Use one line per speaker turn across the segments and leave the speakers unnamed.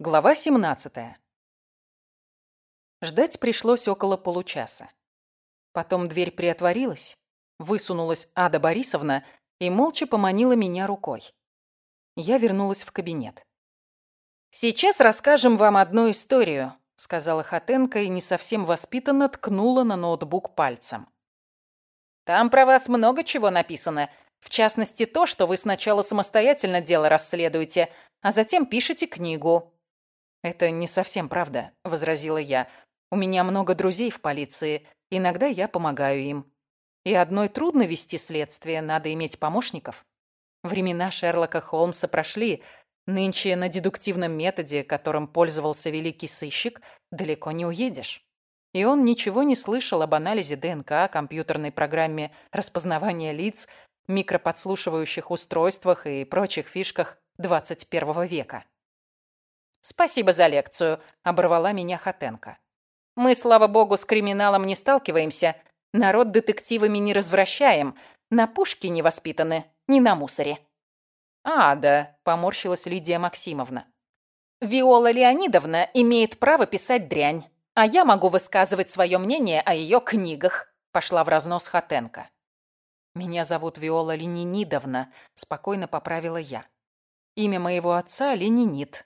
Глава 17. Ждать пришлось около получаса. Потом дверь приотворилась, высунулась Ада Борисовна и молча поманила меня рукой. Я вернулась в кабинет. «Сейчас расскажем вам одну историю», — сказала Хатенко и не совсем воспитанно ткнула на ноутбук пальцем. «Там про вас много чего написано, в частности то, что вы сначала самостоятельно дело расследуете, а затем пишете книгу. «Это не совсем правда», — возразила я. «У меня много друзей в полиции. Иногда я помогаю им. И одной трудно вести следствие, надо иметь помощников. Времена Шерлока Холмса прошли. Нынче на дедуктивном методе, которым пользовался великий сыщик, далеко не уедешь». И он ничего не слышал об анализе ДНК, компьютерной программе распознавания лиц, микроподслушивающих устройствах и прочих фишках 21 века. «Спасибо за лекцию», — оборвала меня Хатенко. «Мы, слава богу, с криминалом не сталкиваемся, народ детективами не развращаем, на пушке не воспитаны, не на мусоре». «А, да», — поморщилась Лидия Максимовна. «Виола Леонидовна имеет право писать дрянь, а я могу высказывать свое мнение о ее книгах», — пошла в разнос Хатенко. «Меня зовут Виола Ленинидовна», — спокойно поправила я. «Имя моего отца — Ленинит,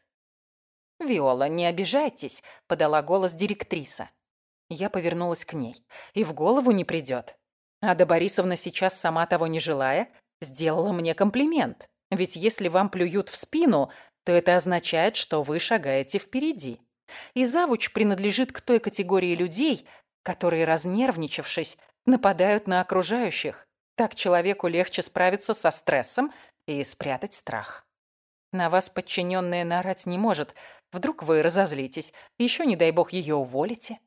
«Виола, не обижайтесь», — подала голос директриса. Я повернулась к ней. «И в голову не придет. Ада Борисовна сейчас, сама того не желая, сделала мне комплимент. Ведь если вам плюют в спину, то это означает, что вы шагаете впереди. И завуч принадлежит к той категории людей, которые, разнервничавшись, нападают на окружающих. Так человеку легче справиться со стрессом и спрятать страх. На вас подчиненная наорать не может, Вдруг вы разозлитесь, еще, не дай бог, ее уволите.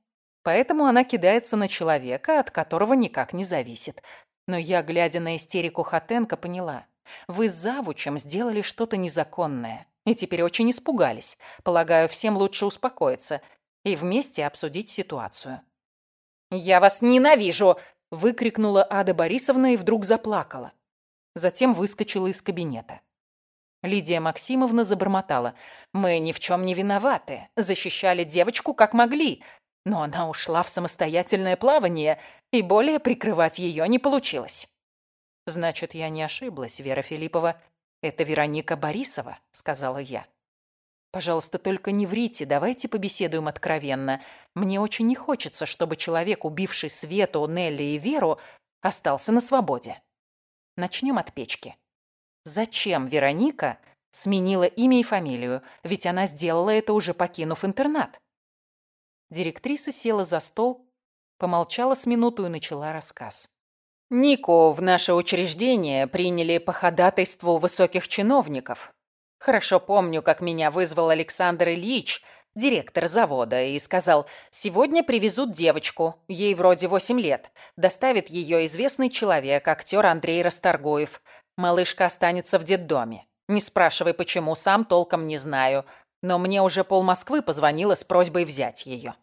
Поэтому она кидается на человека, от которого никак не зависит. Но я, глядя на истерику Хатенко, поняла. Вы с завучем сделали что-то незаконное. И теперь очень испугались. Полагаю, всем лучше успокоиться и вместе обсудить ситуацию. «Я вас ненавижу!» – выкрикнула Ада Борисовна и вдруг заплакала. Затем выскочила из кабинета. Лидия Максимовна забормотала. «Мы ни в чем не виноваты. Защищали девочку как могли. Но она ушла в самостоятельное плавание, и более прикрывать ее не получилось». «Значит, я не ошиблась, Вера Филиппова. Это Вероника Борисова», — сказала я. «Пожалуйста, только не врите, давайте побеседуем откровенно. Мне очень не хочется, чтобы человек, убивший Свету, Нелли и Веру, остался на свободе. Начнем от печки. Зачем Вероника сменила имя и фамилию? Ведь она сделала это уже покинув интернат. Директриса села за стол, помолчала с минуту и начала рассказ. Нику в наше учреждение приняли по ходатайству высоких чиновников. Хорошо помню, как меня вызвал Александр Ильич, директор завода, и сказал, сегодня привезут девочку, ей вроде восемь лет. Доставит ее известный человек, актер Андрей Расторгуев. Малышка останется в детдоме. Не спрашивай, почему, сам толком не знаю. Но мне уже пол Москвы позвонила с просьбой взять ее.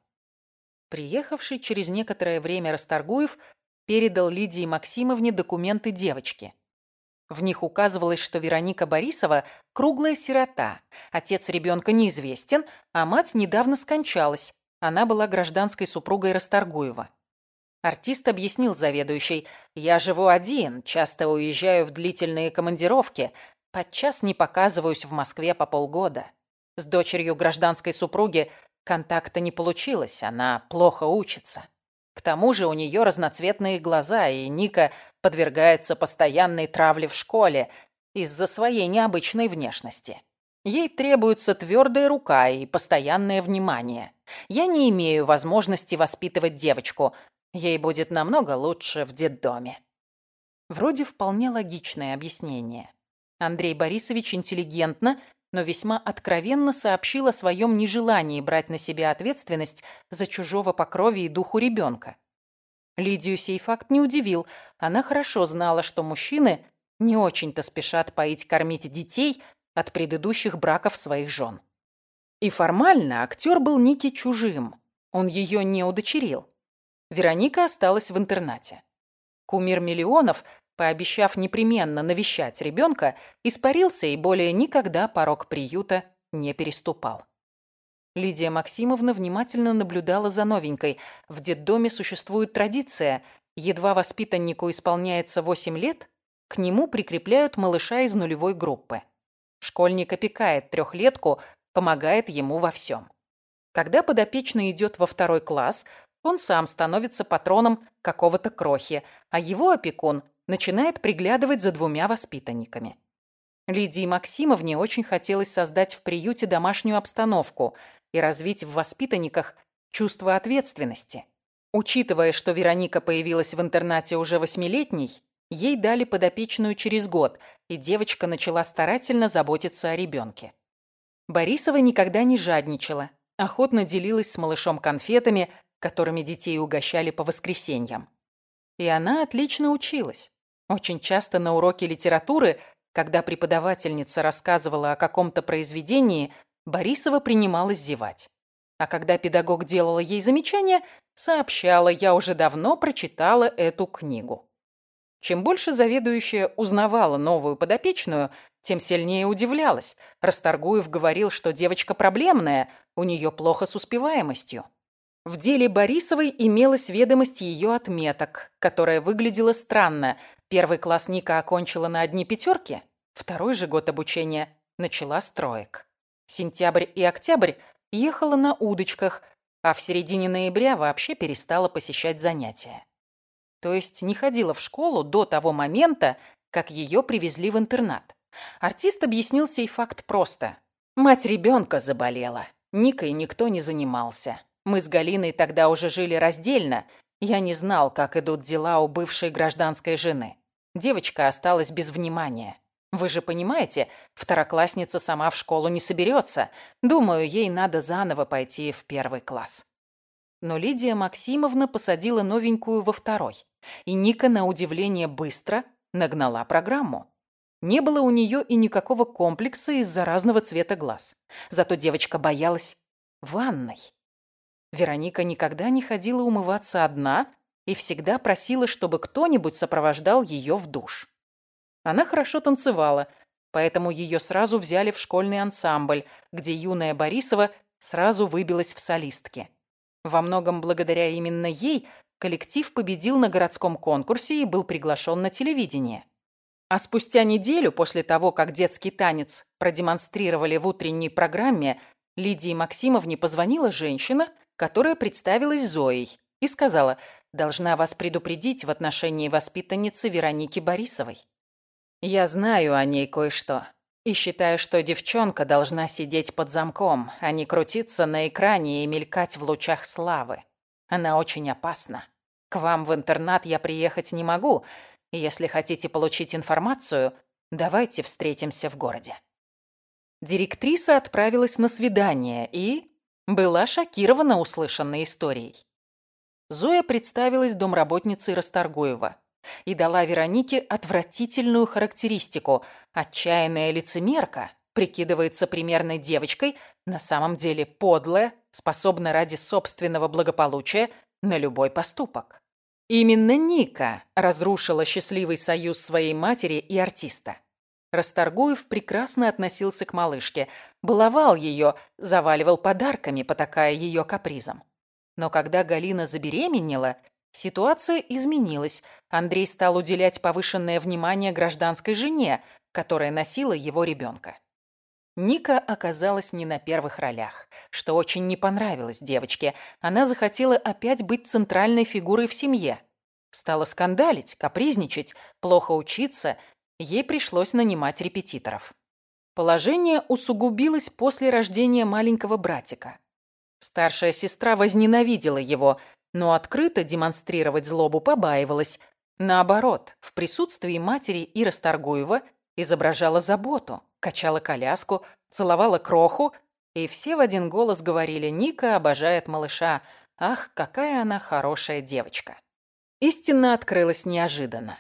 Приехавший через некоторое время Расторгуев передал Лидии Максимовне документы девочки. В них указывалось, что Вероника Борисова – круглая сирота. Отец ребенка неизвестен, а мать недавно скончалась. Она была гражданской супругой Расторгуева. Артист объяснил заведующей, «Я живу один, часто уезжаю в длительные командировки, подчас не показываюсь в Москве по полгода. С дочерью гражданской супруги контакта не получилось, она плохо учится. К тому же у нее разноцветные глаза, и Ника подвергается постоянной травле в школе из-за своей необычной внешности. Ей требуется твердая рука и постоянное внимание. Я не имею возможности воспитывать девочку, Ей будет намного лучше в детдоме. Вроде вполне логичное объяснение. Андрей Борисович интеллигентно, но весьма откровенно сообщил о своем нежелании брать на себя ответственность за чужого по крови и духу ребенка. Лидию сей факт не удивил. Она хорошо знала, что мужчины не очень-то спешат поить-кормить детей от предыдущих браков своих жен. И формально актер был Ники чужим. Он ее не удочерил. Вероника осталась в интернате. Кумир миллионов, пообещав непременно навещать ребенка, испарился и более никогда порог приюта не переступал. Лидия Максимовна внимательно наблюдала за новенькой. В детдоме существует традиция. Едва воспитаннику исполняется 8 лет, к нему прикрепляют малыша из нулевой группы. Школьник опекает трехлетку, помогает ему во всем. Когда подопечный идет во второй класс, он сам становится патроном какого-то крохи, а его опекун начинает приглядывать за двумя воспитанниками. Лидии Максимовне очень хотелось создать в приюте домашнюю обстановку и развить в воспитанниках чувство ответственности. Учитывая, что Вероника появилась в интернате уже восьмилетней, ей дали подопечную через год, и девочка начала старательно заботиться о ребенке. Борисова никогда не жадничала, охотно делилась с малышом конфетами, которыми детей угощали по воскресеньям. И она отлично училась. Очень часто на уроке литературы, когда преподавательница рассказывала о каком-то произведении, Борисова принималась зевать. А когда педагог делала ей замечание, сообщала, я уже давно прочитала эту книгу. Чем больше заведующая узнавала новую подопечную, тем сильнее удивлялась. Расторгуев говорил, что девочка проблемная, у нее плохо с успеваемостью. В деле Борисовой имелась ведомость ее отметок, которая выглядела странно. Первый класс Ника окончила на одни пятерки, второй же год обучения начала с троек. Сентябрь и октябрь ехала на удочках, а в середине ноября вообще перестала посещать занятия. То есть не ходила в школу до того момента, как ее привезли в интернат. Артист объяснил сей факт просто. Мать ребенка заболела. Никой никто не занимался. Мы с Галиной тогда уже жили раздельно. Я не знал, как идут дела у бывшей гражданской жены. Девочка осталась без внимания. Вы же понимаете, второклассница сама в школу не соберется. Думаю, ей надо заново пойти в первый класс. Но Лидия Максимовна посадила новенькую во второй. И Ника, на удивление, быстро нагнала программу. Не было у нее и никакого комплекса из-за разного цвета глаз. Зато девочка боялась ванной. Вероника никогда не ходила умываться одна и всегда просила, чтобы кто-нибудь сопровождал ее в душ. Она хорошо танцевала, поэтому ее сразу взяли в школьный ансамбль, где юная Борисова сразу выбилась в солистки. Во многом благодаря именно ей коллектив победил на городском конкурсе и был приглашен на телевидение. А спустя неделю после того, как детский танец продемонстрировали в утренней программе, Лидии Максимовне позвонила женщина, которая представилась Зоей, и сказала, должна вас предупредить в отношении воспитанницы Вероники Борисовой. Я знаю о ней кое-что и считаю, что девчонка должна сидеть под замком, а не крутиться на экране и мелькать в лучах славы. Она очень опасна. К вам в интернат я приехать не могу. Если хотите получить информацию, давайте встретимся в городе. Директриса отправилась на свидание и была шокирована услышанной историей. Зоя представилась домработницей Расторгуева и дала Веронике отвратительную характеристику. Отчаянная лицемерка, прикидывается примерной девочкой, на самом деле подлая, способна ради собственного благополучия на любой поступок. Именно Ника разрушила счастливый союз своей матери и артиста. Расторгуев прекрасно относился к малышке, баловал ее, заваливал подарками, потакая ее капризом. Но когда Галина забеременела, Ситуация изменилась. Андрей стал уделять повышенное внимание гражданской жене, которая носила его ребенка. Ника оказалась не на первых ролях, что очень не понравилось девочке. Она захотела опять быть центральной фигурой в семье. Стала скандалить, капризничать, плохо учиться. Ей пришлось нанимать репетиторов. Положение усугубилось после рождения маленького братика. Старшая сестра возненавидела его, но открыто демонстрировать злобу побаивалась. Наоборот, в присутствии матери Ира Старгуева изображала заботу, качала коляску, целовала кроху, и все в один голос говорили «Ника обожает малыша. Ах, какая она хорошая девочка». Истина открылась неожиданно.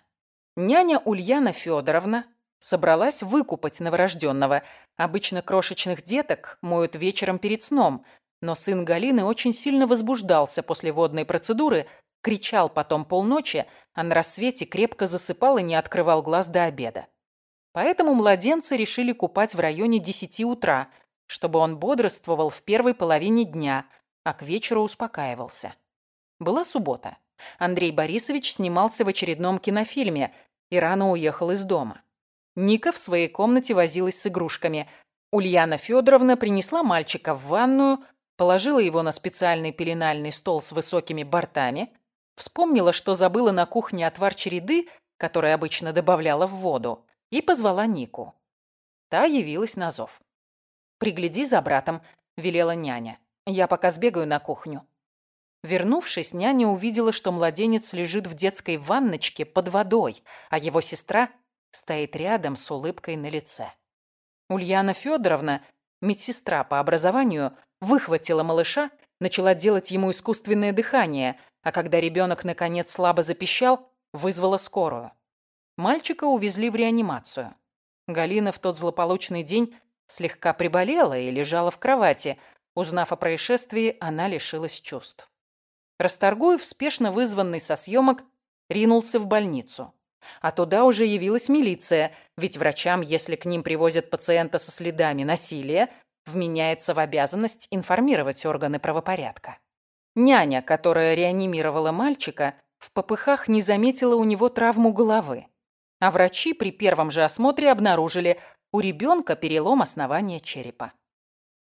Няня Ульяна Федоровна собралась выкупать новорожденного. Обычно крошечных деток моют вечером перед сном, но сын Галины очень сильно возбуждался после водной процедуры, кричал потом полночи, а на рассвете крепко засыпал и не открывал глаз до обеда. Поэтому младенца решили купать в районе 10 утра, чтобы он бодрствовал в первой половине дня, а к вечеру успокаивался. Была суббота. Андрей Борисович снимался в очередном кинофильме и рано уехал из дома. Ника в своей комнате возилась с игрушками. Ульяна Федоровна принесла мальчика в ванную, положила его на специальный пеленальный стол с высокими бортами, вспомнила, что забыла на кухне отвар череды, который обычно добавляла в воду, и позвала Нику. Та явилась на зов. «Пригляди за братом», — велела няня. «Я пока сбегаю на кухню». Вернувшись, няня увидела, что младенец лежит в детской ванночке под водой, а его сестра стоит рядом с улыбкой на лице. Ульяна Федоровна, медсестра по образованию, выхватила малыша, начала делать ему искусственное дыхание, а когда ребенок наконец слабо запищал, вызвала скорую. Мальчика увезли в реанимацию. Галина в тот злополучный день слегка приболела и лежала в кровати. Узнав о происшествии, она лишилась чувств. Расторгуев, спешно вызванный со съемок, ринулся в больницу. А туда уже явилась милиция, ведь врачам, если к ним привозят пациента со следами насилия, вменяется в обязанность информировать органы правопорядка. Няня, которая реанимировала мальчика, в попыхах не заметила у него травму головы. А врачи при первом же осмотре обнаружили у ребенка перелом основания черепа.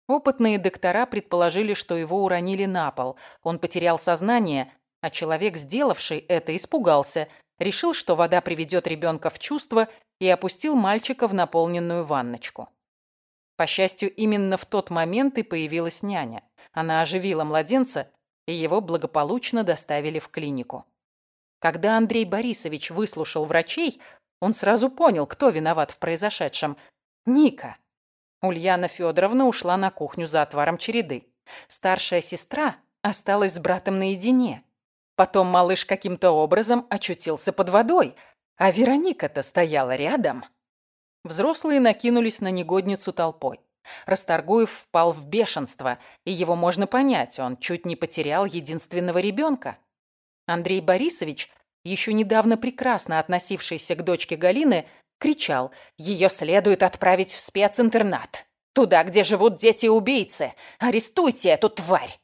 Опытные доктора предположили, что его уронили на пол. Он потерял сознание, а человек, сделавший это, испугался, решил, что вода приведет ребенка в чувство и опустил мальчика в наполненную ванночку. По счастью, именно в тот момент и появилась няня. Она оживила младенца, и его благополучно доставили в клинику. Когда Андрей Борисович выслушал врачей, он сразу понял, кто виноват в произошедшем. Ника. Ульяна Федоровна ушла на кухню за отваром череды. Старшая сестра осталась с братом наедине. Потом малыш каким-то образом очутился под водой, а Вероника-то стояла рядом. Взрослые накинулись на негодницу толпой. Расторгуев впал в бешенство, и его можно понять, он чуть не потерял единственного ребенка. Андрей Борисович, еще недавно прекрасно относившийся к дочке Галины, кричал «Ее следует отправить в специнтернат! Туда, где живут дети-убийцы! Арестуйте эту тварь!»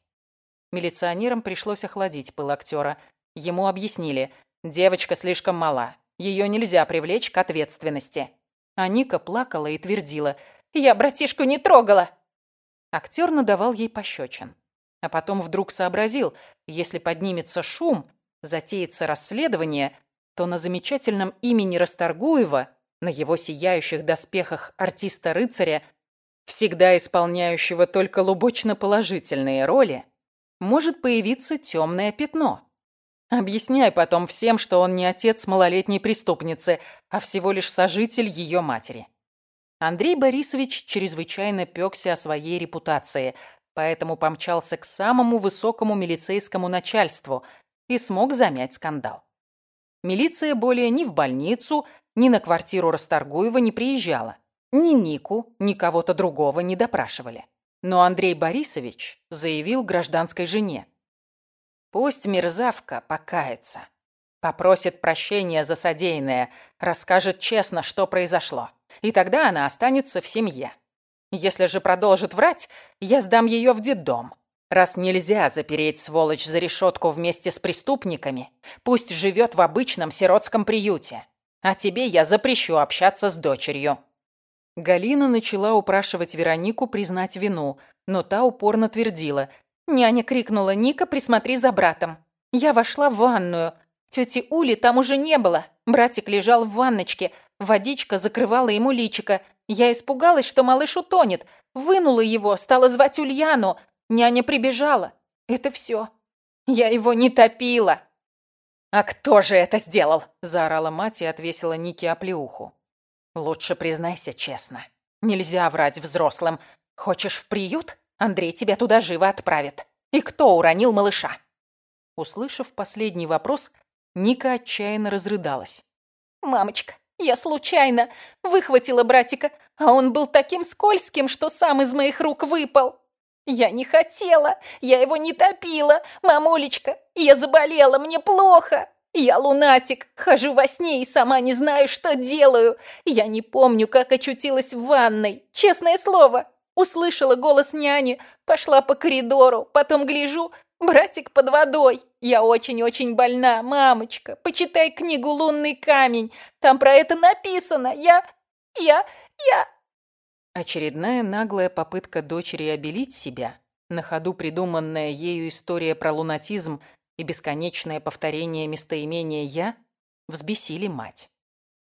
Милиционерам пришлось охладить пыл актера. Ему объяснили «Девочка слишком мала, ее нельзя привлечь к ответственности». А Ника плакала и твердила «Я братишку не трогала!» Актер надавал ей пощечин. А потом вдруг сообразил, если поднимется шум, затеется расследование, то на замечательном имени Расторгуева, на его сияющих доспехах артиста-рыцаря, всегда исполняющего только лубочно-положительные роли, может появиться темное пятно. Объясняй потом всем, что он не отец малолетней преступницы, а всего лишь сожитель ее матери. Андрей Борисович чрезвычайно пёкся о своей репутации, поэтому помчался к самому высокому милицейскому начальству и смог замять скандал. Милиция более ни в больницу, ни на квартиру Расторгуева не приезжала. Ни Нику, ни кого-то другого не допрашивали. Но Андрей Борисович заявил гражданской жене. Пусть мерзавка покается. Попросит прощения за содеянное, расскажет честно, что произошло. И тогда она останется в семье. Если же продолжит врать, я сдам ее в детдом. Раз нельзя запереть сволочь за решетку вместе с преступниками, пусть живет в обычном сиротском приюте. А тебе я запрещу общаться с дочерью». Галина начала упрашивать Веронику признать вину, но та упорно твердила. Няня крикнула «Ника, присмотри за братом». Я вошла в ванную. Тети Ули там уже не было. Братик лежал в ванночке. Водичка закрывала ему личико. Я испугалась, что малыш утонет. Вынула его, стала звать Ульяну. Няня прибежала. Это все. Я его не топила. «А кто же это сделал?» – заорала мать и отвесила Нике оплеуху. «Лучше признайся честно. Нельзя врать взрослым. Хочешь в приют? Андрей тебя туда живо отправит. И кто уронил малыша?» Услышав последний вопрос, Ника отчаянно разрыдалась. «Мамочка, я случайно выхватила братика, а он был таким скользким, что сам из моих рук выпал. Я не хотела, я его не топила. Мамулечка, я заболела, мне плохо. Я лунатик, хожу во сне и сама не знаю, что делаю. Я не помню, как очутилась в ванной. Честное слово,
Услышала голос няни, пошла по коридору, потом гляжу, братик под водой. Я очень-очень больна, мамочка. Почитай книгу «Лунный камень». Там про это написано. Я... я... я...»
Очередная наглая попытка дочери обелить себя, на ходу придуманная ею история про лунатизм и бесконечное повторение местоимения «я» взбесили мать.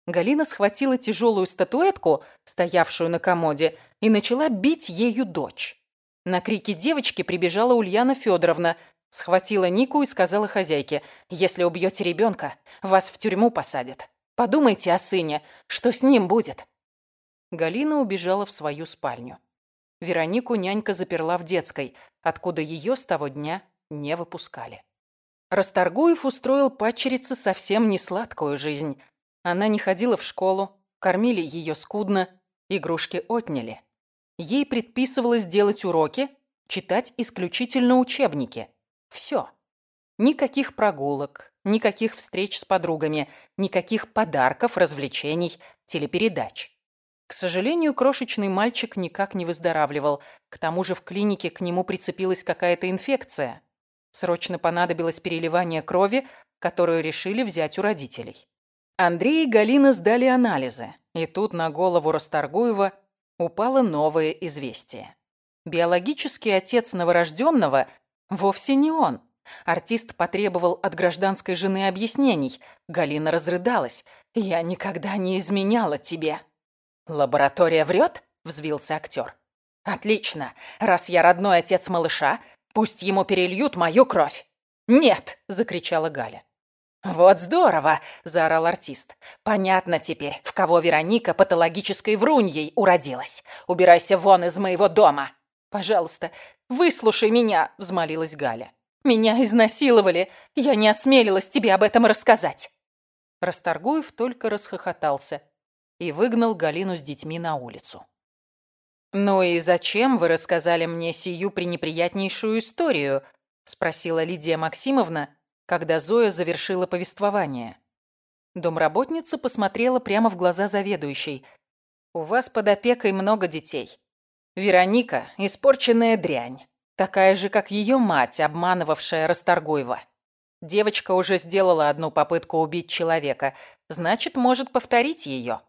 Галина схватила тяжелую статуэтку, стоявшую на комоде, и начала бить ею дочь. На крики девочки прибежала Ульяна Федоровна, схватила Нику и сказала хозяйке, «Если убьете ребенка, вас в тюрьму посадят. Подумайте о сыне, что с ним будет?» Галина убежала в свою спальню. Веронику нянька заперла в детской, откуда ее с того дня не выпускали. Расторгуев устроил падчерице совсем не сладкую жизнь. Она не ходила в школу, кормили ее скудно, игрушки отняли. Ей предписывалось делать уроки, читать исключительно учебники. Все. Никаких прогулок, никаких встреч с подругами, никаких подарков, развлечений, телепередач. К сожалению, крошечный мальчик никак не выздоравливал. К тому же в клинике к нему прицепилась какая-то инфекция. Срочно понадобилось переливание крови, которую решили взять у родителей. Андрей и Галина сдали анализы, и тут на голову Расторгуева упало новое известие. Биологический отец новорожденного вовсе не он. Артист потребовал от гражданской жены объяснений. Галина разрыдалась. «Я никогда не изменяла тебе». «Лаборатория врет?» – взвился актер. «Отлично. Раз я родной отец малыша, пусть ему перельют мою кровь». «Нет!» – закричала Галя. «Вот здорово!» – заорал артист. «Понятно теперь, в кого Вероника патологической вруньей уродилась. Убирайся вон из моего дома!» «Пожалуйста, выслушай меня!» – взмолилась Галя. «Меня изнасиловали. Я не осмелилась тебе об этом рассказать!» Расторгуев только расхохотался и выгнал Галину с детьми на улицу. «Ну и зачем вы рассказали мне сию пренеприятнейшую историю?» – спросила Лидия Максимовна, когда Зоя завершила повествование. Домработница посмотрела прямо в глаза заведующей. «У вас под опекой много детей. Вероника – испорченная дрянь, такая же, как ее мать, обманывавшая Расторгуева. Девочка уже сделала одну попытку убить человека, значит, может повторить ее.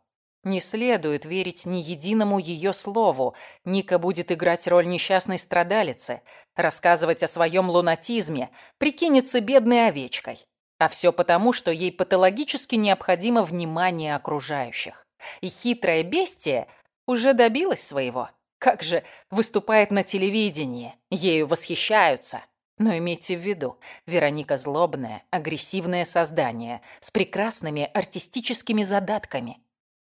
Не следует верить ни единому ее слову. Ника будет играть роль несчастной страдалицы, рассказывать о своем лунатизме, прикинется бедной овечкой. А все потому, что ей патологически необходимо внимание окружающих. И хитрое бестие уже добилась своего. Как же выступает на телевидении, ею восхищаются. Но имейте в виду, Вероника злобное, агрессивное создание с прекрасными артистическими задатками.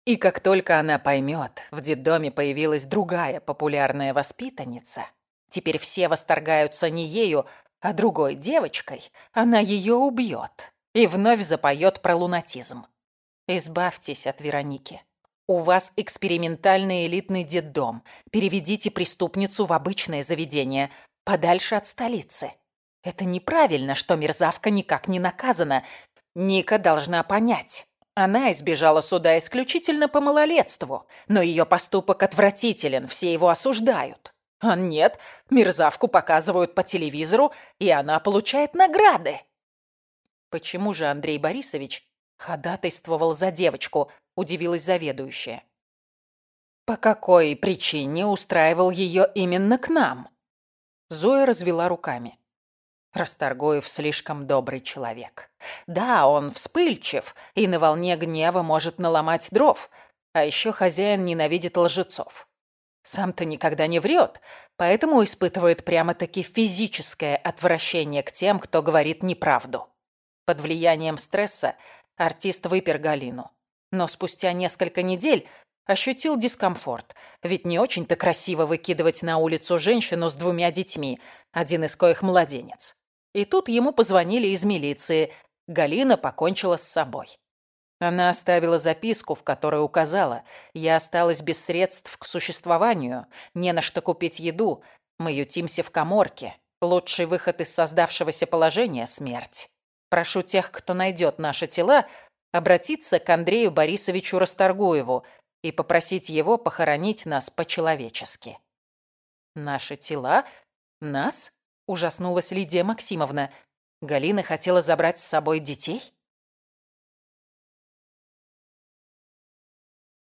И как только она поймет, в детдоме появилась другая популярная воспитанница, теперь все восторгаются не ею, а другой девочкой, она ее убьет и вновь запоет про лунатизм. Избавьтесь от Вероники. У вас экспериментальный элитный детдом. Переведите преступницу в обычное заведение, подальше от столицы. Это неправильно, что мерзавка никак не наказана. Ника должна понять. Она избежала суда исключительно по малолетству, но ее поступок отвратителен, все его осуждают. А нет, мерзавку показывают по телевизору, и она получает награды. Почему же Андрей Борисович ходатайствовал за девочку, удивилась заведующая. По какой причине устраивал ее именно к нам? Зоя развела руками. Расторгуев слишком добрый человек. Да, он вспыльчив и на волне гнева может наломать дров, а еще хозяин ненавидит лжецов. Сам-то никогда не врет, поэтому испытывает прямо-таки физическое отвращение к тем, кто говорит неправду. Под влиянием стресса артист выпер Галину. Но спустя несколько недель ощутил дискомфорт, ведь не очень-то красиво выкидывать на улицу женщину с двумя детьми, один из коих младенец. И тут ему позвонили из милиции. Галина покончила с собой. Она оставила записку, в которой указала, «Я осталась без средств к существованию, не на что купить еду, мы ютимся в коморке. Лучший выход из создавшегося положения – смерть. Прошу тех, кто найдет наши тела, обратиться к Андрею Борисовичу Расторгуеву и попросить его похоронить нас по-человечески». Наши тела? Нас? Ужаснулась Лидия Максимовна. Галина хотела забрать с собой детей?